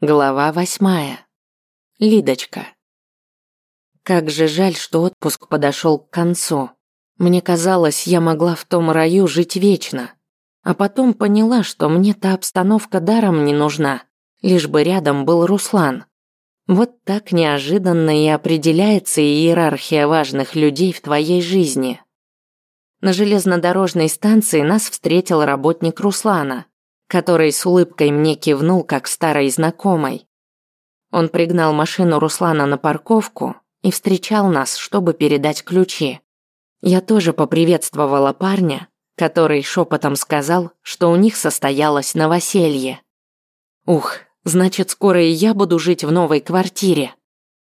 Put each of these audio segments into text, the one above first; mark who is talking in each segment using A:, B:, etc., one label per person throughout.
A: Глава восьмая. Лидочка. Как же жаль, что отпуск подошел к концу. Мне казалось, я могла в том раю жить вечно. А потом поняла, что мне та обстановка даром не нужна, лишь бы рядом был Руслан. Вот так неожиданно и определяется иерархия важных людей в твоей жизни. На железнодорожной станции нас встретил работник Руслана, который с улыбкой мне кивнул, как старой знакомой. Он пригнал машину Руслана на парковку и встречал нас, чтобы передать ключи. Я тоже поприветствовала парня, который шепотом сказал, что у них состоялось новоселье. Ух, значит, скоро и я буду жить в новой квартире.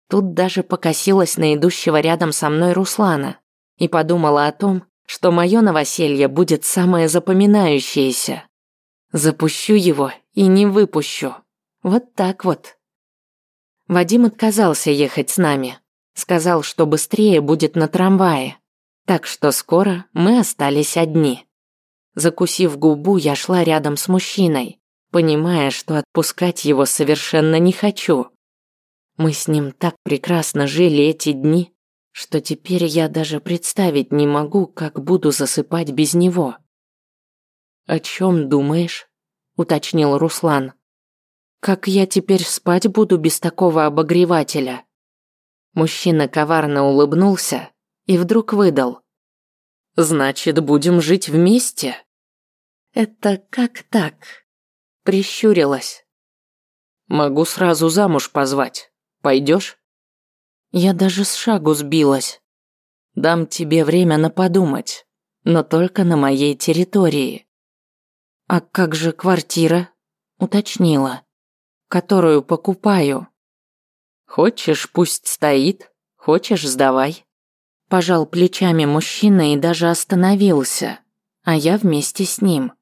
A: Тут даже покосилась на идущего рядом со мной Руслана и подумала о том, что мое новоселье будет самое запоминающееся. Запущу его и не выпущу. Вот так вот. Вадим отказался ехать с нами. Сказал, что быстрее будет на трамвае. Так что скоро мы остались одни. Закусив губу, я шла рядом с мужчиной, понимая, что отпускать его совершенно не хочу. Мы с ним так прекрасно жили эти дни, что теперь я даже представить не могу, как буду засыпать без него. «О чем думаешь?» – уточнил Руслан. «Как я теперь спать буду без такого обогревателя?» Мужчина коварно улыбнулся и вдруг выдал. «Значит, будем жить вместе?» «Это как так?» Прищурилась. «Могу сразу замуж позвать. Пойдешь?» Я даже с шагу сбилась. Дам тебе время на подумать, но только на моей территории. А как же квартира? Уточнила. Которую покупаю. Хочешь, пусть стоит, хочешь, сдавай. Пожал плечами мужчина и даже остановился, а я вместе с ним.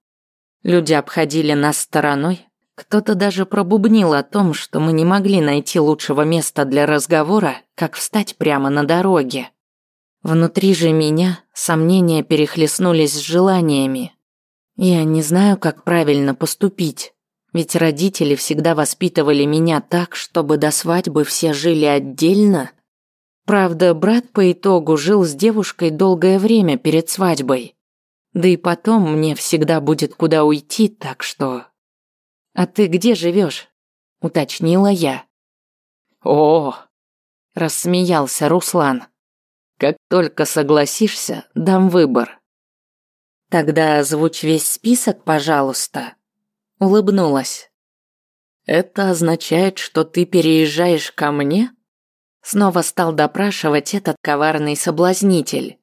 A: Люди обходили нас стороной, кто-то даже пробубнил о том, что мы не могли найти лучшего места для разговора, как встать прямо на дороге. Внутри же меня сомнения перехлестнулись с желаниями. Я не знаю, как правильно поступить, ведь родители всегда воспитывали меня так, чтобы до свадьбы все жили отдельно. Правда, брат по итогу жил с девушкой долгое время перед свадьбой. Да и потом мне всегда будет куда уйти, так что «А ты где живешь?» – уточнила я. «О!» – рассмеялся Руслан. «Как только согласишься, дам выбор». «Тогда озвучь весь список, пожалуйста», – улыбнулась. «Это означает, что ты переезжаешь ко мне?» Снова стал допрашивать этот коварный соблазнитель.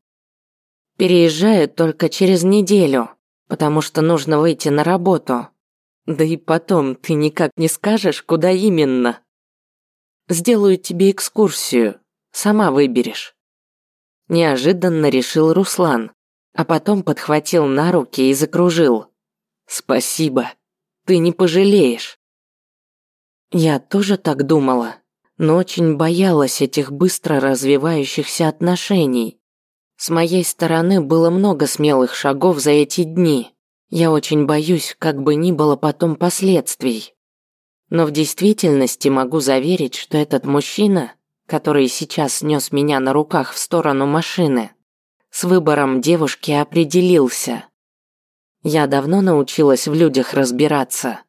A: «Переезжаю только через неделю, потому что нужно выйти на работу», да и потом, ты никак не скажешь, куда именно. Сделаю тебе экскурсию, сама выберешь. Неожиданно решил Руслан, а потом подхватил на руки и закружил. Спасибо, ты не пожалеешь. Я тоже так думала, но очень боялась этих быстро развивающихся отношений. С моей стороны было много смелых шагов за эти дни. Я очень боюсь, как бы ни было потом последствий. Но в действительности могу заверить, что этот мужчина, который сейчас нес меня на руках в сторону машины, с выбором девушки определился. Я давно научилась в людях разбираться,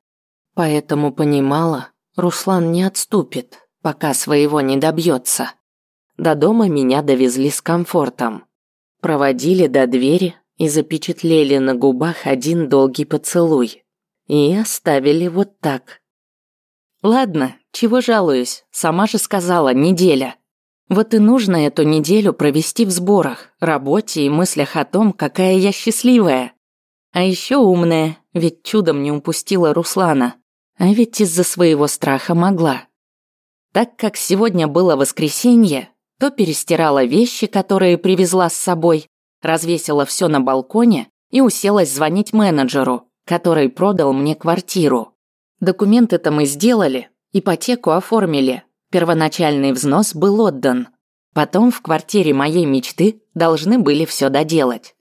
A: поэтому понимала, Руслан не отступит, пока своего не добьется. До дома меня довезли с комфортом. Проводили до двери, и запечатлели на губах один долгий поцелуй. И оставили вот так. Ладно, чего жалуюсь, сама же сказала, неделя. Вот и нужно эту неделю провести в сборах, работе и мыслях о том, какая я счастливая. А еще умная, ведь чудом не упустила Руслана. А ведь из-за своего страха могла. Так как сегодня было воскресенье, то перестирала вещи, которые привезла с собой, развесила все на балконе и уселась звонить менеджеру, который продал мне квартиру. Документы-то мы сделали, ипотеку оформили, первоначальный взнос был отдан. Потом в квартире моей мечты должны были все доделать.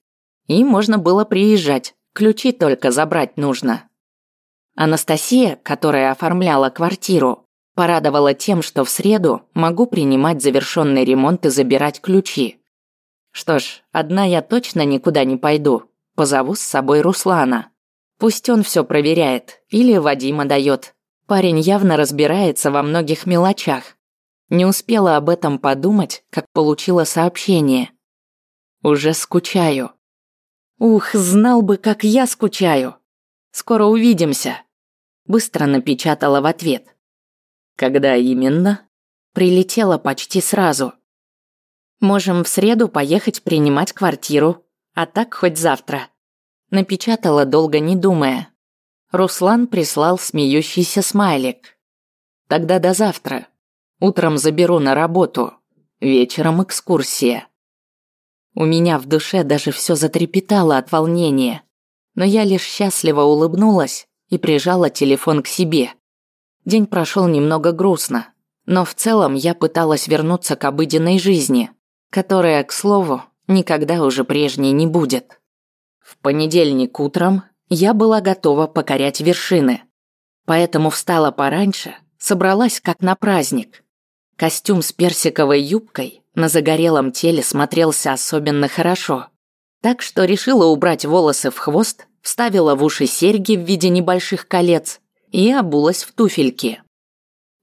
A: И можно было приезжать, ключи только забрать нужно. Анастасия, которая оформляла квартиру, порадовала тем, что в среду могу принимать завершенный ремонт и забирать ключи. Что ж, одна я точно никуда не пойду. Позову с собой Руслана. Пусть он все проверяет или Вадима дает. Парень явно разбирается во многих мелочах. Не успела об этом подумать, как получила сообщение. Уже скучаю. Ух, знал бы, как я скучаю. Скоро увидимся. Быстро напечатала в ответ. Когда именно? Прилетела почти сразу. Можем в среду поехать принимать квартиру, а так хоть завтра. Напечатала долго не думая. Руслан прислал смеющийся смайлик. Тогда до завтра. Утром заберу на работу. Вечером экскурсия. У меня в душе даже все затрепетало от волнения. Но я лишь счастливо улыбнулась и прижала телефон к себе. День прошел немного грустно, но в целом я пыталась вернуться к обыденной жизни, которая, к слову, никогда уже прежней не будет. В понедельник утром я была готова покорять вершины, поэтому встала пораньше, собралась как на праздник. Костюм с персиковой юбкой на загорелом теле смотрелся особенно хорошо, так что решила убрать волосы в хвост, вставила в уши серьги в виде небольших колец и обулась в туфельки.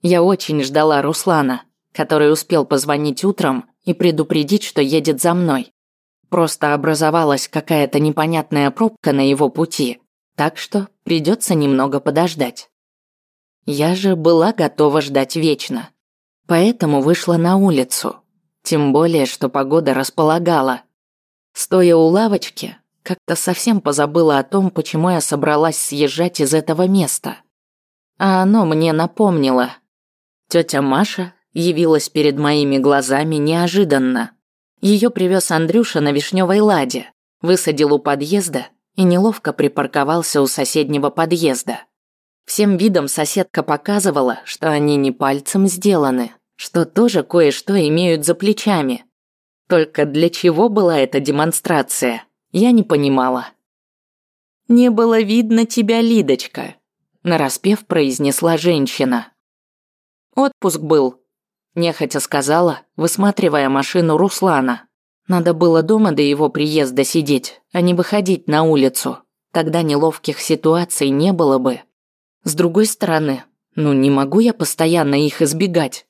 A: Я очень ждала Руслана, который успел позвонить утром и предупредить, что едет за мной. Просто образовалась какая-то непонятная пробка на его пути, так что придется немного подождать. Я же была готова ждать вечно, поэтому вышла на улицу, тем более, что погода располагала. Стоя у лавочки, как-то совсем позабыла о том, почему я собралась съезжать из этого места. А оно мне напомнило. Тетя Маша явилась перед моими глазами неожиданно. Ее привез Андрюша на вишневой ладе, высадил у подъезда и неловко припарковался у соседнего подъезда. Всем видом соседка показывала, что они не пальцем сделаны, что тоже кое-что имеют за плечами. Только для чего была эта демонстрация, я не понимала. «Не было видно тебя, Лидочка», нараспев произнесла женщина. Отпуск был, нехотя сказала, высматривая машину Руслана. Надо было дома до его приезда сидеть, а не выходить на улицу. Тогда неловких ситуаций не было бы. С другой стороны, ну не могу я постоянно их избегать.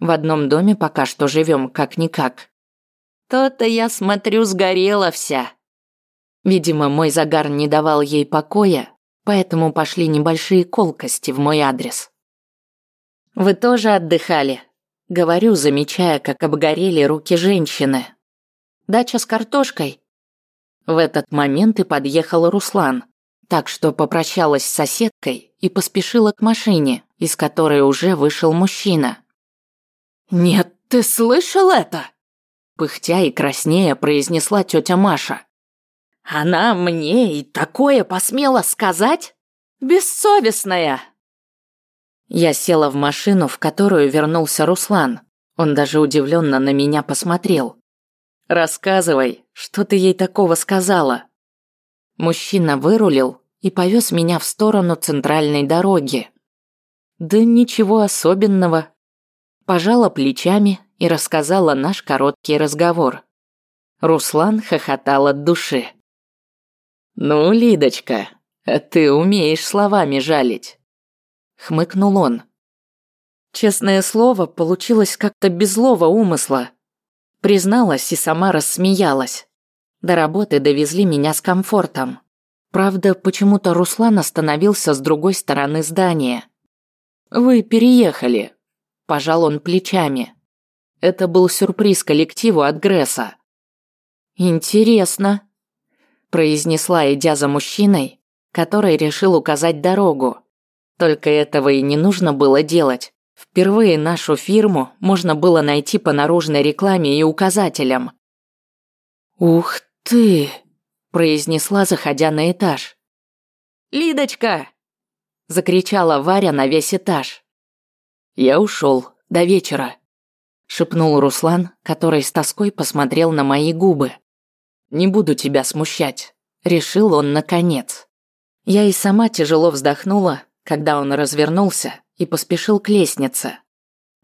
A: В одном доме пока что живем как-никак. То-то я смотрю, сгорела вся. Видимо, мой загар не давал ей покоя, поэтому пошли небольшие колкости в мой адрес. «Вы тоже отдыхали?» – говорю, замечая, как обгорели руки женщины. «Дача с картошкой?» В этот момент и подъехал Руслан, так что попрощалась с соседкой и поспешила к машине, из которой уже вышел мужчина. «Нет, ты слышал это?» Пыхтя и краснея произнесла тетя Маша. Она мне и такое посмела сказать? Бессовестная!» Я села в машину, в которую вернулся Руслан. Он даже удивленно на меня посмотрел. «Рассказывай, что ты ей такого сказала?» Мужчина вырулил и повез меня в сторону центральной дороги. Да ничего особенного. Пожала плечами и рассказала наш короткий разговор. Руслан хохотал от души. «Ну, Лидочка, а ты умеешь словами жалить», — хмыкнул он. Честное слово, получилось как-то без злого умысла. Призналась и сама рассмеялась. До работы довезли меня с комфортом. Правда, почему-то Руслан остановился с другой стороны здания. «Вы переехали», – пожал он плечами. Это был сюрприз коллективу от Гресса. «Интересно», произнесла, идя за мужчиной, который решил указать дорогу. Только этого и не нужно было делать. Впервые нашу фирму можно было найти по наружной рекламе и указателям. «Ух ты!» – произнесла, заходя на этаж. «Лидочка!» – закричала Варя на весь этаж. «Я ушел. До вечера», – шепнул Руслан, который с тоской посмотрел на мои губы. Не буду тебя смущать, решил он наконец. Я и сама тяжело вздохнула когда он развернулся и поспешил к лестнице.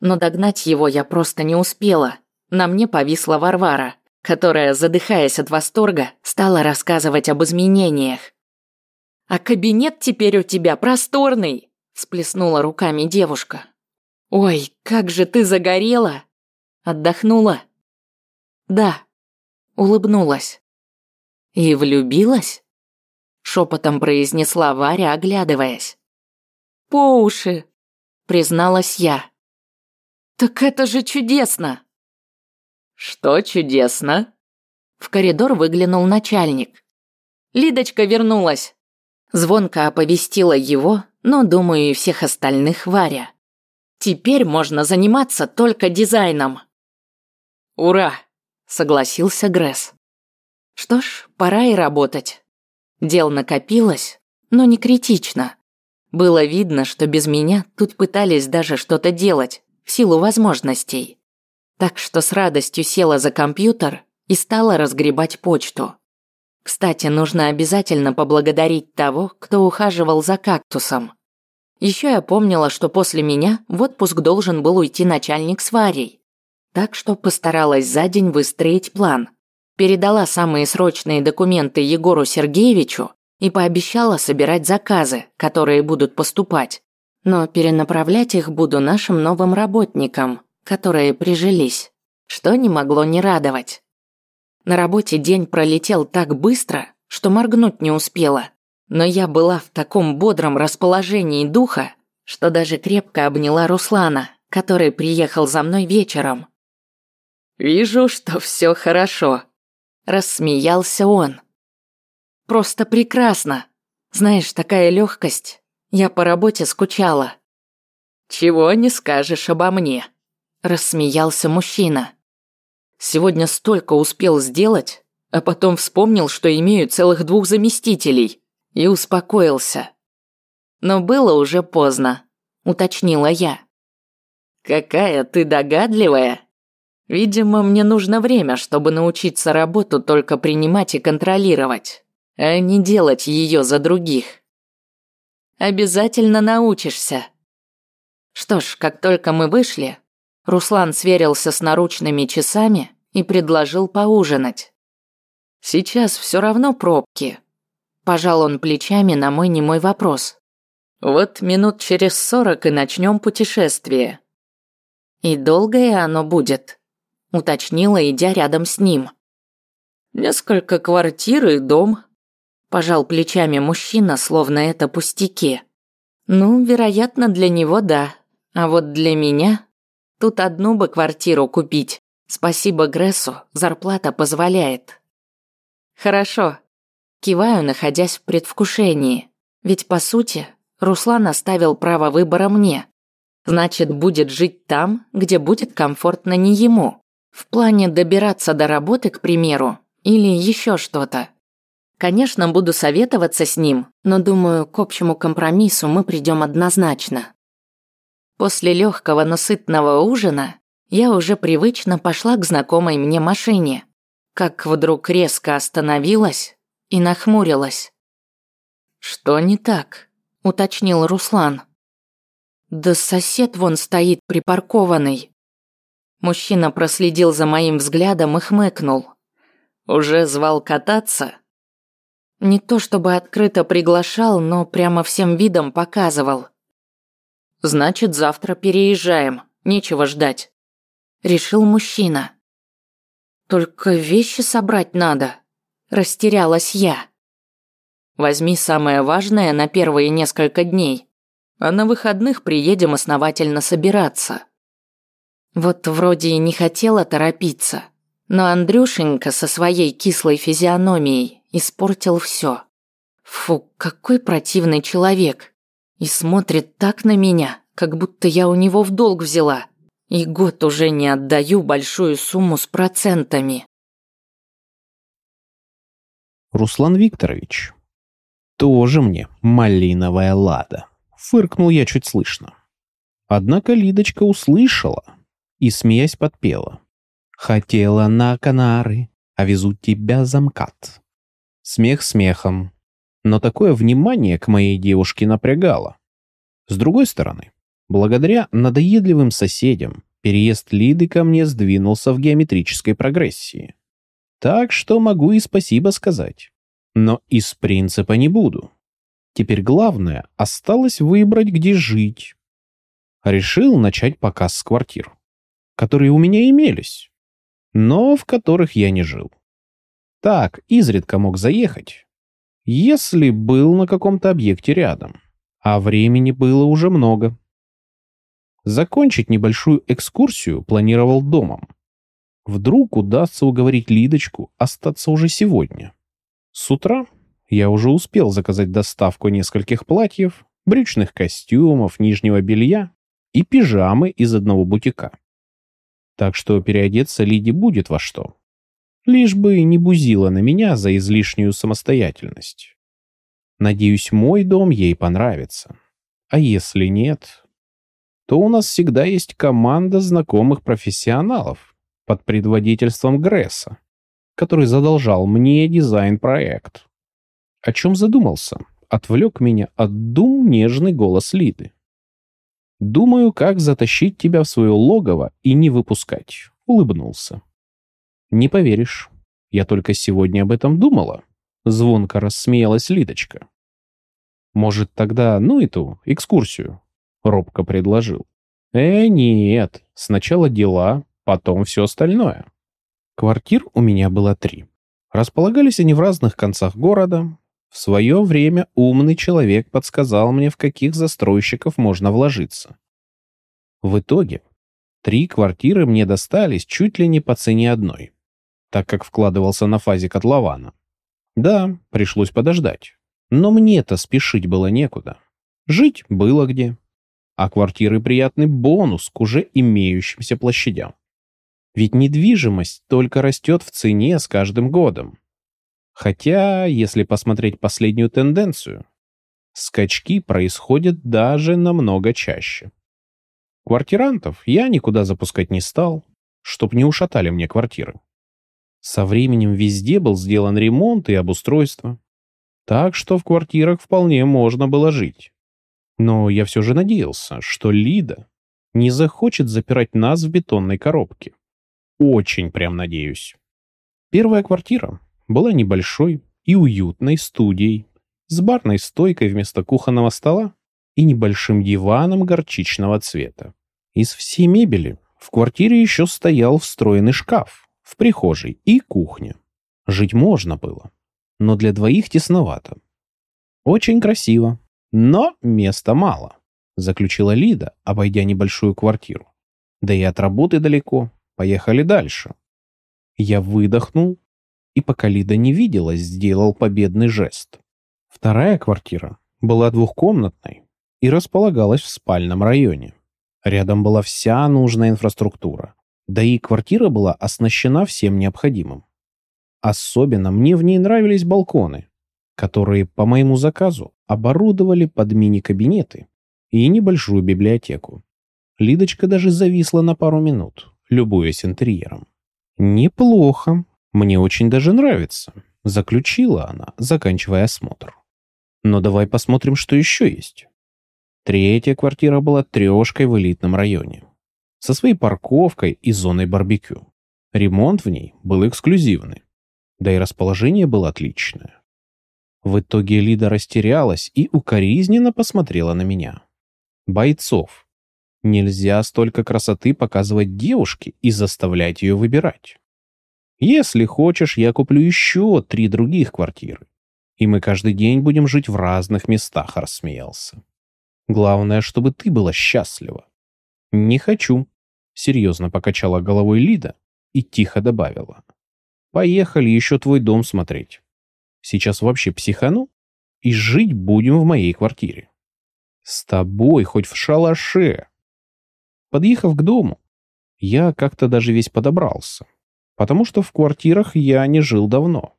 A: Но догнать его я просто не успела. На мне повисла Варвара, которая, задыхаясь от восторга, стала рассказывать об изменениях. «А кабинет теперь у тебя просторный!» – всплеснула руками девушка. «Ой, как же ты загорела!» «Отдохнула?» «Да», – улыбнулась. «И влюбилась?» – шепотом произнесла Варя, оглядываясь. «По уши», – призналась я. «Так это же чудесно!» «Что чудесно?» В коридор выглянул начальник. «Лидочка вернулась!» Звонко оповестила его, но, думаю, и всех остальных Варя. «Теперь можно заниматься только дизайном!» «Ура!» – согласился Гресс. «Что ж, пора и работать. Дел накопилось, но не критично. Было видно, что без меня тут пытались даже что-то делать, в силу возможностей. Так что с радостью села за компьютер и стала разгребать почту. Кстати, нужно обязательно поблагодарить того, кто ухаживал за кактусом. Еще я помнила, что после меня в отпуск должен был уйти начальник с Варей. Так что постаралась за день выстроить план. Передала самые срочные документы Егору Сергеевичу и пообещала собирать заказы, которые будут поступать. Но перенаправлять их буду нашим новым работникам, которые прижились, что не могло не радовать. На работе день пролетел так быстро, что моргнуть не успела. Но я была в таком бодром расположении духа, что даже крепко обняла Руслана, который приехал за мной вечером. «Вижу, что все хорошо», – рассмеялся он. «Просто прекрасно. Знаешь, такая легкость. Я по работе скучала». «Чего не скажешь обо мне», – рассмеялся мужчина. Сегодня столько успел сделать, а потом вспомнил, что имею целых двух заместителей, и успокоился. Но было уже поздно, уточнила я. Какая ты догадливая. Видимо, мне нужно время, чтобы научиться работу только принимать и контролировать, а не делать ее за других. Обязательно научишься. Что ж, как только мы вышли, Руслан сверился с наручными часами и предложил поужинать. «Сейчас все равно пробки», – пожал он плечами на мой немой вопрос. «Вот минут через сорок и начнем путешествие». «И долгое оно будет?» – уточнила, идя рядом с ним. «Несколько квартир и дом», – пожал плечами мужчина, словно это пустяки. «Ну, вероятно, для него да, а вот для меня тут одну бы квартиру купить». Спасибо Грессу, зарплата позволяет. Хорошо. Киваю, находясь в предвкушении. Ведь, по сути, Руслан оставил право выбора мне. Значит, будет жить там, где будет комфортно не ему. В плане добираться до работы, к примеру, или еще что-то. Конечно, буду советоваться с ним, но думаю, к общему компромиссу мы придем однозначно. После легкого, но сытного ужина я уже привычно пошла к знакомой мне машине, как вдруг резко остановилась и нахмурилась. «Что не так?» – уточнил Руслан. «Да сосед вон стоит припаркованный». Мужчина проследил за моим взглядом и хмыкнул. «Уже звал кататься?» Не то чтобы открыто приглашал, но прямо всем видом показывал. «Значит, завтра переезжаем, нечего ждать» решил мужчина. Только вещи собрать надо, растерялась я. Возьми самое важное на первые несколько дней, а на выходных приедем основательно собираться. Вот вроде и не хотела торопиться, но Андрюшенька со своей кислой физиономией испортил все. Фу, какой противный человек. И смотрит так на меня, как будто я у него в долг взяла. И год уже не отдаю большую сумму с процентами.
B: Руслан Викторович. Тоже мне малиновая лада. Фыркнул я чуть слышно. Однако Лидочка услышала и, смеясь, подпела. Хотела на Канары, а везут тебя замкат. Смех смехом, но такое внимание к моей девушке напрягало. С другой стороны, благодаря надоедливым соседям, переезд Лиды ко мне сдвинулся в геометрической прогрессии. Так что могу и спасибо сказать. Но из принципа не буду. Теперь главное, осталось выбрать, где жить. Решил начать показ с квартир, которые у меня имелись, но в которых я не жил. Так, изредка мог заехать, если был на каком-то объекте рядом, а времени было уже много. Закончить небольшую экскурсию планировал домом. Вдруг удастся уговорить Лидочку остаться уже сегодня. С утра я уже успел заказать доставку нескольких платьев, брючных костюмов, нижнего белья и пижамы из одного бутика. Так что переодеться Лиде будет во что. Лишь бы не бузила на меня за излишнюю самостоятельность. Надеюсь, мой дом ей понравится. А если нет, то у нас всегда есть команда знакомых профессионалов под предводительством Гресса, который задолжал мне дизайн-проект. О чем задумался? Отвлек меня от дум нежный голос Лиды. «Думаю, как затащить тебя в свое логово и не выпускать», — улыбнулся. «Не поверишь, я только сегодня об этом думала», — звонко рассмеялась Лидочка. «Может, тогда, ну и ту, экскурсию?» — робко предложил. «Э, нет, сначала дела, потом все остальное». Квартир у меня было три. Располагались они в разных концах города, в свое время умный человек подсказал мне, в каких застройщиков можно вложиться. В итоге три квартиры мне достались чуть ли не по цене одной, так как вкладывался на фазе котлована. Да, пришлось подождать. Но мне-то спешить было некуда. Жить было где. А квартиры приятный бонус к уже имеющимся площадям. Ведь недвижимость только растет в цене с каждым годом. Хотя, если посмотреть последнюю тенденцию, скачки происходят даже намного чаще. Квартирантов я никуда запускать не стал, чтоб не ушатали мне квартиры. Со временем везде был сделан ремонт и обустройство, так что в квартирах вполне можно было жить. Но я все же надеялся, что Лида не захочет запирать нас в бетонной коробке. Очень прям надеюсь. Первая квартира была небольшой и уютной студией с барной стойкой вместо кухонного стола и небольшим диваном горчичного цвета. Из всей мебели в квартире еще стоял встроенный шкаф в прихожей и кухне. Жить можно было, но для двоих тесновато. Очень красиво, но места мало, заключила Лида, обойдя небольшую квартиру. Да и от работы далеко, поехали дальше. Я выдохнул и пока Лида не виделась, сделал победный жест. Вторая квартира была двухкомнатной и располагалась в спальном районе. Рядом была вся нужная инфраструктура, да и квартира была оснащена всем необходимым. Особенно мне в ней нравились балконы, которые по моему заказу оборудовали под мини-кабинеты и небольшую библиотеку. Лидочка даже зависла на пару минут, любуясь интерьером. «Неплохо», «Мне очень даже нравится», — заключила она, заканчивая осмотр. «Но давай посмотрим, что еще есть». Третья квартира была трешкой в элитном районе. Со своей парковкой и зоной барбекю. Ремонт в ней был эксклюзивный. Да и расположение было отличное. В итоге Лида растерялась и укоризненно посмотрела на меня. Бойцов. Нельзя столько красоты показывать девушке и заставлять ее выбирать. Если хочешь, я куплю еще три других квартиры. И мы каждый день будем жить в разных местах, рассмеялся. Главное, чтобы ты была счастлива. Не хочу, серьезно покачала головой Лида и тихо добавила. Поехали еще твой дом смотреть. Сейчас вообще психану и жить будем в моей квартире. С тобой хоть в шалаше. Подъехав к дому, я как-то даже весь подобрался потому что в квартирах я не жил давно.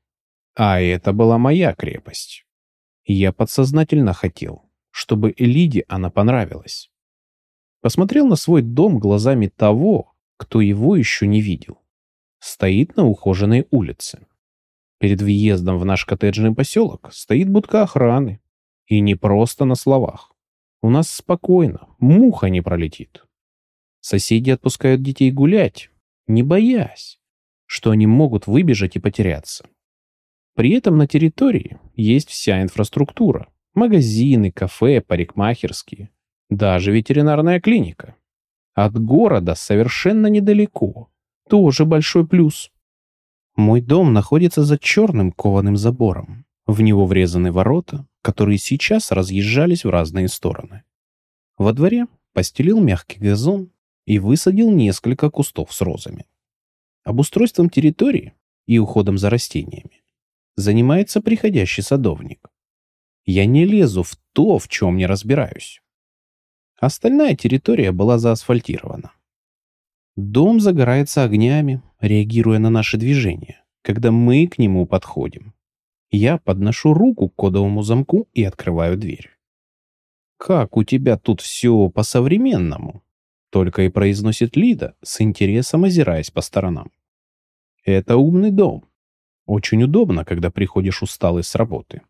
B: А это была моя крепость. Я подсознательно хотел, чтобы Элиде она понравилась. Посмотрел на свой дом глазами того, кто его еще не видел. Стоит на ухоженной улице. Перед въездом в наш коттеджный поселок стоит будка охраны. И не просто на словах. У нас спокойно, муха не пролетит. Соседи отпускают детей гулять, не боясь, что они могут выбежать и потеряться. При этом на территории есть вся инфраструктура. Магазины, кафе, парикмахерские, даже ветеринарная клиника. От города совершенно недалеко. Тоже большой плюс. Мой дом находится за черным кованым забором. В него врезаны ворота, которые сейчас разъезжались в разные стороны. Во дворе постелил мягкий газон и высадил несколько кустов с розами. Обустройством территории и уходом за растениями занимается приходящий садовник. Я не лезу в то, в чем не разбираюсь. Остальная территория была заасфальтирована. Дом загорается огнями, реагируя на наши движения, когда мы к нему подходим. Я подношу руку к кодовому замку и открываю дверь. «Как у тебя тут все по-современному?» Только и произносит Лида, с интересом озираясь по сторонам. «Это умный дом. Очень удобно, когда приходишь усталый с работы.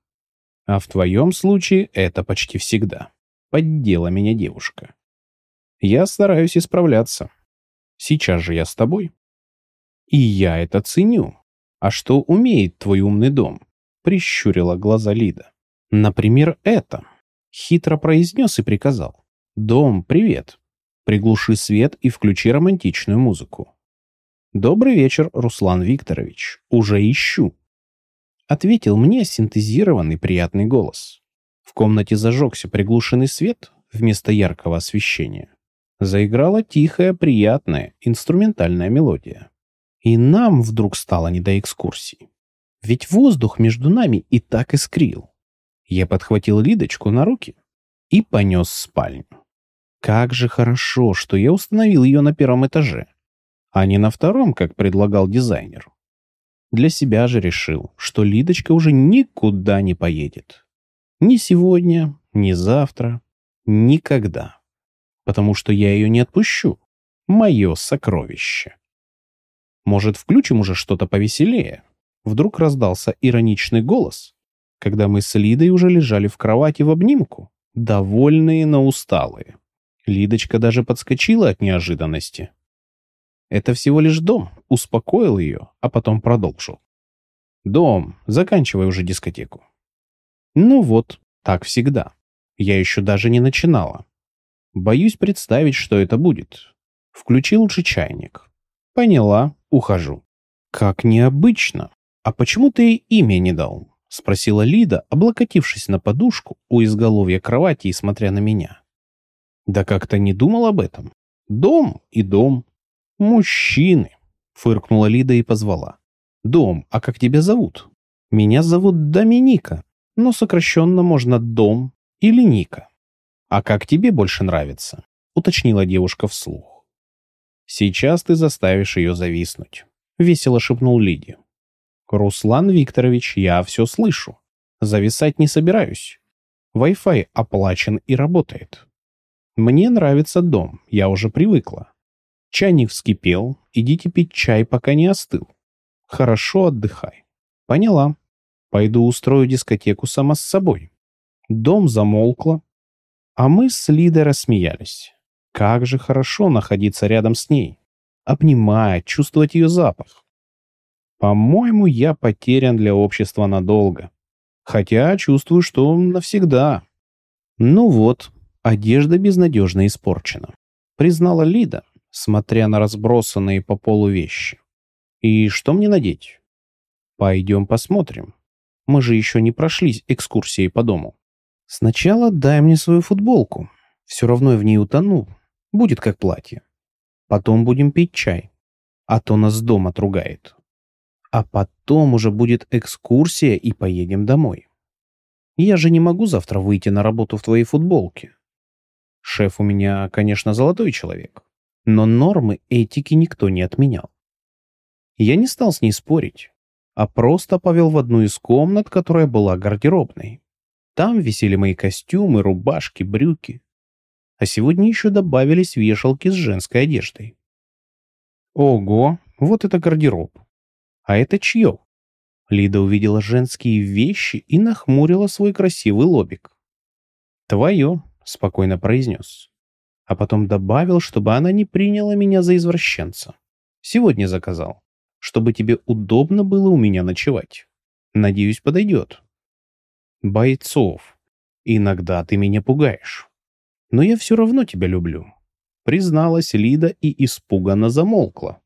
B: А в твоем случае это почти всегда. Поддела меня девушка. Я стараюсь исправляться. Сейчас же я с тобой. И я это ценю. А что умеет твой умный дом? Прищурила глаза Лида. Например, это. Хитро произнес и приказал. Дом, привет. Приглуши свет и включи романтичную музыку. Добрый вечер, Руслан Викторович. Уже ищу. Ответил мне синтезированный приятный голос. Комнате зажегся приглушенный свет вместо яркого освещения. Заиграла тихая, приятная, инструментальная мелодия. И нам вдруг стало не до экскурсий. Ведь воздух между нами и так искрил. Я подхватил Лидочку на руки и понес в спальню. Как же хорошо, что я установил ее на первом этаже, а не на втором, как предлагал дизайнер. Для себя же решил, что Лидочка уже никуда не поедет. Ни сегодня, ни завтра, никогда. Потому что я ее не отпущу. Мое сокровище. Может, включим уже что-то повеселее? Вдруг раздался ироничный голос, когда мы с Лидой уже лежали в кровати в обнимку, довольные, но усталые. Лидочка даже подскочила от неожиданности. Это всего лишь дом, успокоил ее, а потом продолжил. Дом, заканчивай уже дискотеку. Ну вот, так всегда. Я еще даже не начинала. Боюсь представить, что это будет. Включи лучше чайник. Поняла, ухожу. Как необычно. А почему ты имя не дал? — спросила Лида, облокотившись на подушку у изголовья кровати и смотря на меня. «Да как-то не думал об этом. Дом и дом. Мужчины!» — фыркнула Лида и позвала. «Дом, а как тебя зовут?» «Меня зовут Доминика, но сокращенно можно Дом или Ника». «А как тебе больше нравится?» — уточнила девушка вслух. «Сейчас ты заставишь ее зависнуть», — весело шепнул Лиде. «Руслан Викторович, я все слышу. Зависать не собираюсь. Wi-Fi оплачен и работает. Мне нравится дом, я уже привыкла. Чайник вскипел, идите пить чай, пока не остыл. Хорошо отдыхай. Поняла. Пойду устрою дискотеку сама с собой. Дом замолкла, а мы с Лидой рассмеялись. Как же хорошо находиться рядом с ней, обнимать, чувствовать ее запах. По-моему, я потерян для общества надолго. Хотя чувствую, что навсегда. Ну вот, одежда безнадежно испорчена. Признала Лида, смотря на разбросанные по полу вещи. И что мне надеть? Пойдем посмотрим. Мы же еще не прошлись экскурсией по дому. Сначала дай мне свою футболку. Все равно я в ней утону. Будет как платье. Потом будем пить чай. А то нас дом отругает а потом уже будет экскурсия и поедем домой. Я же не могу завтра выйти на работу в твоей футболке. Шеф у меня, конечно, золотой человек, но нормы этики никто не отменял. Я не стал с ней спорить, а просто повел в одну из комнат, которая была гардеробной. Там висели мои костюмы, рубашки, брюки. А сегодня еще добавились вешалки с женской одеждой. Ого, вот это гардероб. А это чье? Лида увидела женские вещи и нахмурила свой красивый лобик. «Твое», — спокойно произнес. А потом добавил, чтобы она не приняла меня за извращенца. Сегодня заказал, чтобы тебе удобно было у меня ночевать. Надеюсь, подойдет. Бойцов, иногда ты меня пугаешь. Но я все равно тебя люблю. Призналась Лида и испуганно замолкла.